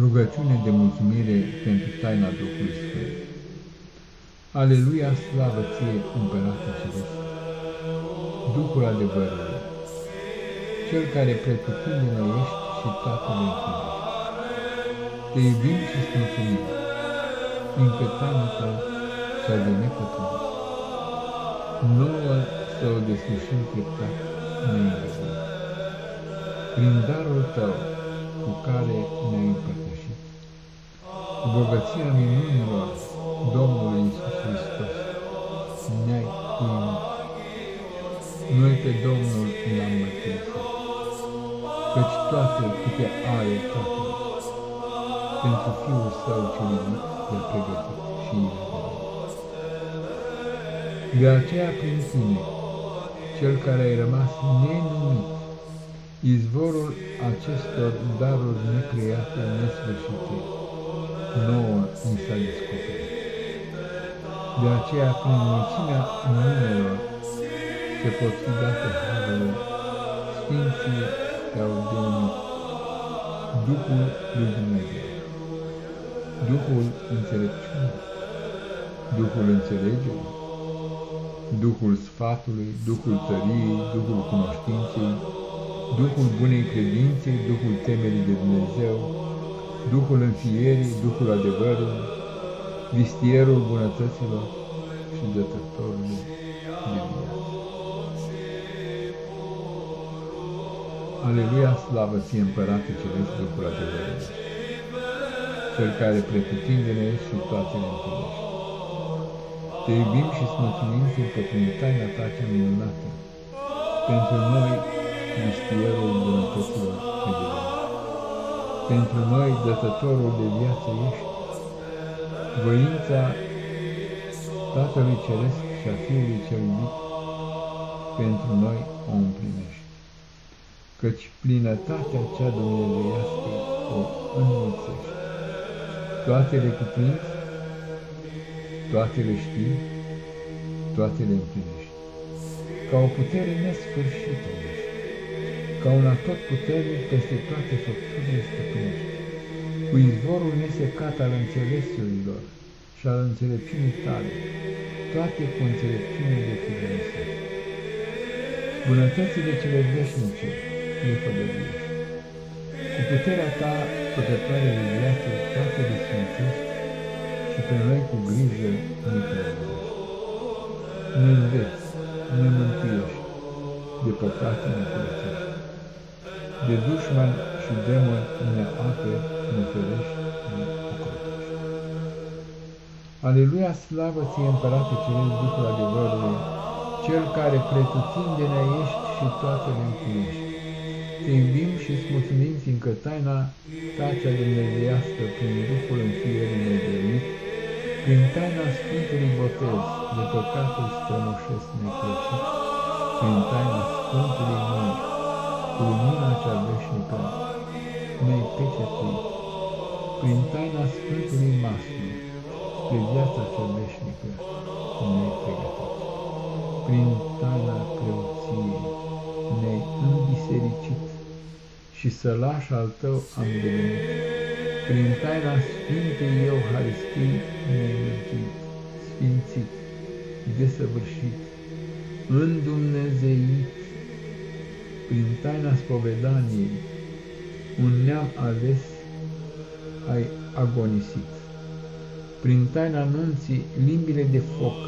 Rugăciune de mulțumire pentru taina Duhului Sfânt. Aleluia, slavă ție, Împărate Ceresc, Duhul adevărului, Cel care pretutindene ești și Tatăl închidești. Te iubim și îți mulțumim, fiindcă taina ta cea de nepătruns. Nouă să o deslușim treptat neîngăduit. Prin darul tău, cu care ne-ai împărtășit. Cu bogăția minunilor Domnului Iisus Hristos ne-ai uimit. Noi pe Domnul l-am mărturisit, căci toate câte are Tatăl, pentru Fiul Său cel iubit le-a pregătit și îl De aceea prin tine, cel care ai rămas nenumit, izvorul acestor daruri necreate, nesfârșite, nouă ni s-a descoperit. De aceea, prin mulțimea numelor ce pot fi date Harului, Sfinții te-au denumit Duhul lui Dumnezeu, Duhul înțelepciunii, Duhul înțelegerii, Duhul sfatului, Duhul tăriei, Duhul cunoștinței, Duhul bunei credințe, Duhul temerii de Dumnezeu, Duhul înfierii, Duhul adevărului, vistierul bunătăților și dătătorul de viață. Aleluia, slavă ție, Împărate Ceresc, Duhul adevărului, Cel care pretutindene și toate ne împlinești. Te iubim și îți mulțumim, fiindcă prin taina ta cea minunată, pentru noi vistierul bunătăților federale. Pentru noi, dătătorul de viață ești, voința Tatălui Ceresc și a Fiului cel iubit, pentru noi o împlinești. Căci plinătatea cea dumnezeiască o înmulțești. Toate le cuprinzi, toate le știi, toate le împlinești. Ca o putere nesfârșită ca un tot puternic peste toate făpturile stăpânești, cu izvorul nesecat al înțelesurilor și al înțelepciunii tale, toate cu înțelepciune de fidelise. Bunătățile cele veșnice le fădăruiești. Cu puterea ta, pătătoare de viață, toate le sfințești și pe noi cu grijă ne prelăvești. Ne înveți, ne mântuiești, de păcate ne curățești de dușman și demon ne apă, ne ferești, ne ocrotești. Aleluia, slavă ție, Împărate Ceresc, Duhul adevărului, Cel care pretutindene ești și toate le împlinești. Te iubim și îți mulțumim, fiindcă taina tacea dumnezeiască prin Duhul înfierii nedărnit, prin taina Sfântului Botez, de păcatul strămoșesc necrăcit, prin taina Sfântului Mânci, cu lumina cea veșnică ne-ai pecetuit, prin taina Sfântului Masului, spre viața cea veșnică ne-ai pregătit. Prin taina preoției ne-ai înbisericit și sălaș al tău am devenit. Prin taina Sfintei Euharistii ne-ai mântuit, sfințit, desăvârșit, îndumnezeit, prin taina spovedaniei, un neam ales ai agonisit. Prin taina nunții, limbile de foc,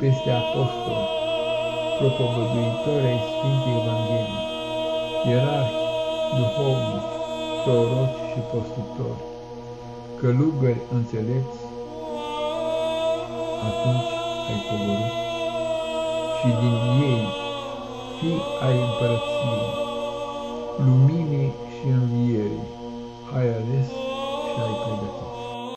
peste apostol, propovăduitori ai Sfintei Evangheliei, ierarhi, duhovnici, proroci și postitori, călugări înțelepți, atunci ai coborât și din ei copii ai împărăției, luminii și învierii, ai ales și ai pregătit.